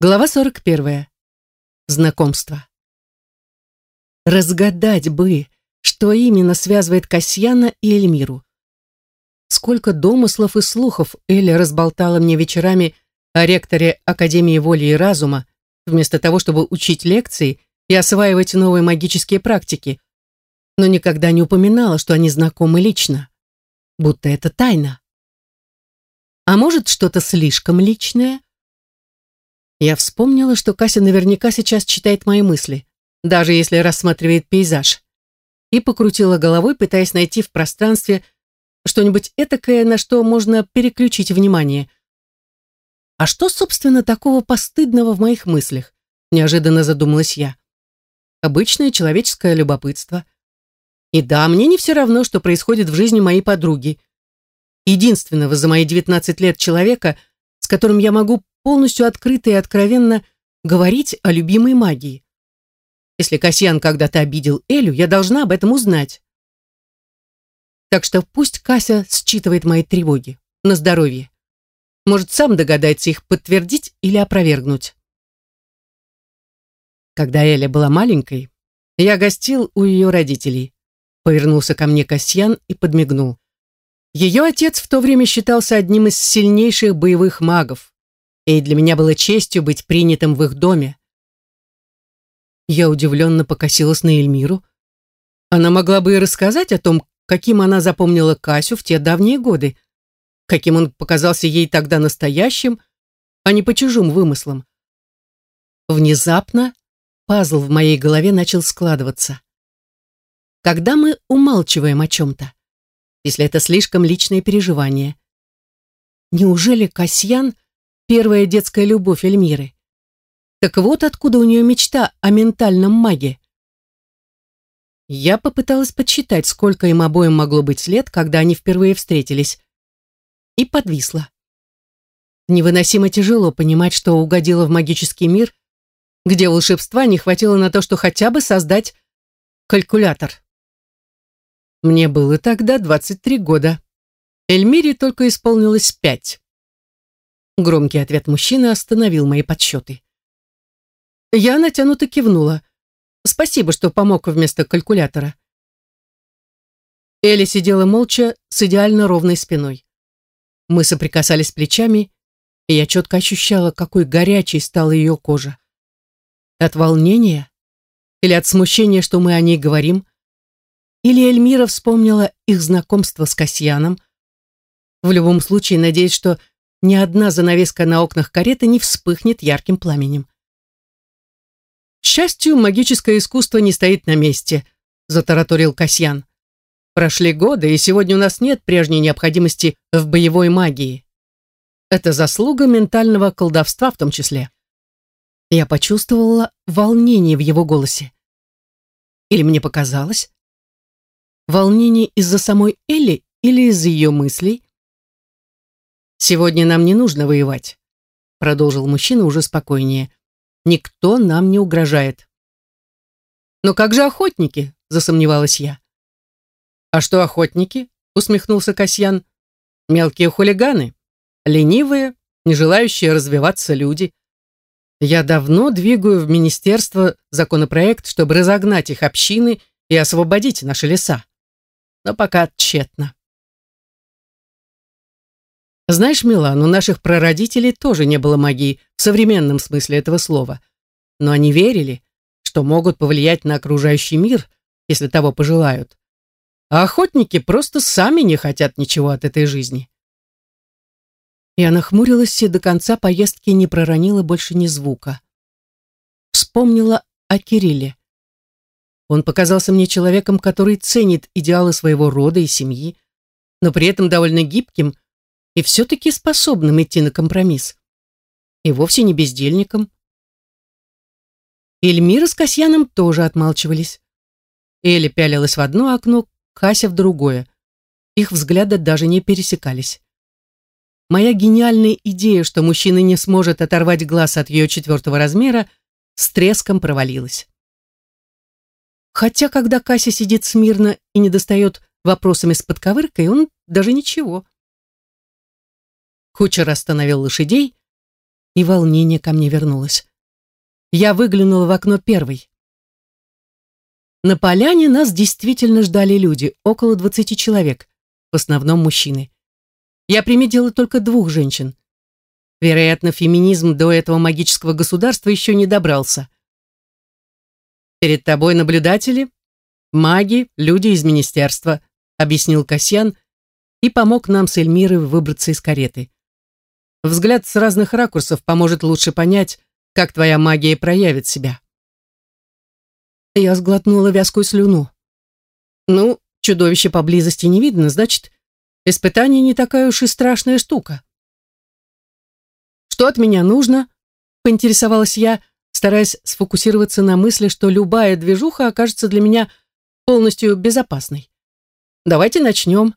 Глава 41. Знакомство. Разгадать бы, что именно связывает Касьяна и Эльмиру. Сколько домыслов и слухов Эля разболтала мне вечерами о ректоре Академии воли и разума, вместо того, чтобы учить лекции и осваивать новые магические практики, но никогда не упоминала, что они знакомы лично, будто это тайна. А может, что-то слишком личное? Я вспомнила, что Кася наверняка сейчас читает мои мысли, даже если рассматривает пейзаж, и покрутила головой, пытаясь найти в пространстве что-нибудь этакое, на что можно переключить внимание. А что, собственно, такого постыдного в моих мыслях? Неожиданно задумалась я. Обычное человеческое любопытство. И да, мне не все равно, что происходит в жизни моей подруги. Единственного за мои 19 лет человека, с которым я могу полностью открыто и откровенно говорить о любимой магии. Если Касьян когда-то обидел Элю, я должна об этом узнать. Так что пусть Кася считывает мои тревоги на здоровье. Может, сам догадается их подтвердить или опровергнуть. Когда Эля была маленькой, я гостил у ее родителей. Повернулся ко мне Касьян и подмигнул. Ее отец в то время считался одним из сильнейших боевых магов и для меня было честью быть принятым в их доме. Я удивленно покосилась на Эльмиру. Она могла бы и рассказать о том, каким она запомнила Касю в те давние годы, каким он показался ей тогда настоящим, а не по чужим вымыслам. Внезапно пазл в моей голове начал складываться. Когда мы умалчиваем о чем-то, если это слишком личное переживание, неужели Касьян первая детская любовь Эльмиры. Так вот откуда у нее мечта о ментальном маге. Я попыталась подсчитать, сколько им обоим могло быть лет, когда они впервые встретились, и подвисла. Невыносимо тяжело понимать, что угодила в магический мир, где волшебства не хватило на то, что хотя бы создать калькулятор. Мне было тогда 23 года. Эльмире только исполнилось пять. Громкий ответ мужчины остановил мои подсчеты. Я натянуто кивнула. Спасибо, что помог вместо калькулятора. Элли сидела молча с идеально ровной спиной. Мы соприкасались плечами, и я четко ощущала, какой горячей стала ее кожа. От волнения? Или от смущения, что мы о ней говорим? Или Эльмира вспомнила их знакомство с Касьяном? В любом случае, надеюсь, что ни одна занавеска на окнах кареты не вспыхнет ярким пламенем. «К счастью, магическое искусство не стоит на месте», — затараторил Касьян. «Прошли годы, и сегодня у нас нет прежней необходимости в боевой магии. Это заслуга ментального колдовства в том числе». Я почувствовала волнение в его голосе. Или мне показалось? Волнение из-за самой Элли или из-за ее мыслей? «Сегодня нам не нужно воевать», — продолжил мужчина уже спокойнее. «Никто нам не угрожает». «Но как же охотники?» — засомневалась я. «А что охотники?» — усмехнулся Касьян. «Мелкие хулиганы, ленивые, не желающие развиваться люди. Я давно двигаю в министерство законопроект, чтобы разогнать их общины и освободить наши леса. Но пока тщетно. Знаешь, Милан, у наших прародителей тоже не было магии в современном смысле этого слова. Но они верили, что могут повлиять на окружающий мир, если того пожелают. А охотники просто сами не хотят ничего от этой жизни. Я нахмурилась и до конца поездки не проронила больше ни звука. Вспомнила о Кирилле. Он показался мне человеком, который ценит идеалы своего рода и семьи, но при этом довольно гибким и все-таки способным идти на компромисс. И вовсе не бездельником. Эльмира с Касьяном тоже отмалчивались. Эля пялилась в одно окно, Кася в другое. Их взгляды даже не пересекались. Моя гениальная идея, что мужчина не сможет оторвать глаз от ее четвертого размера, с треском провалилась. Хотя, когда Кася сидит смирно и не достает вопросами с подковыркой, он даже ничего. Кучер остановил лошадей, и волнение ко мне вернулось. Я выглянула в окно первой. На поляне нас действительно ждали люди, около двадцати человек, в основном мужчины. Я приметила только двух женщин. Вероятно, феминизм до этого магического государства еще не добрался. «Перед тобой наблюдатели, маги, люди из министерства», объяснил Касьян и помог нам с Эльмирой выбраться из кареты. Взгляд с разных ракурсов поможет лучше понять, как твоя магия проявит себя. Я сглотнула вязкую слюну. Ну, чудовище поблизости не видно, значит, испытание не такая уж и страшная штука. Что от меня нужно? Поинтересовалась я, стараясь сфокусироваться на мысли, что любая движуха окажется для меня полностью безопасной. Давайте начнем.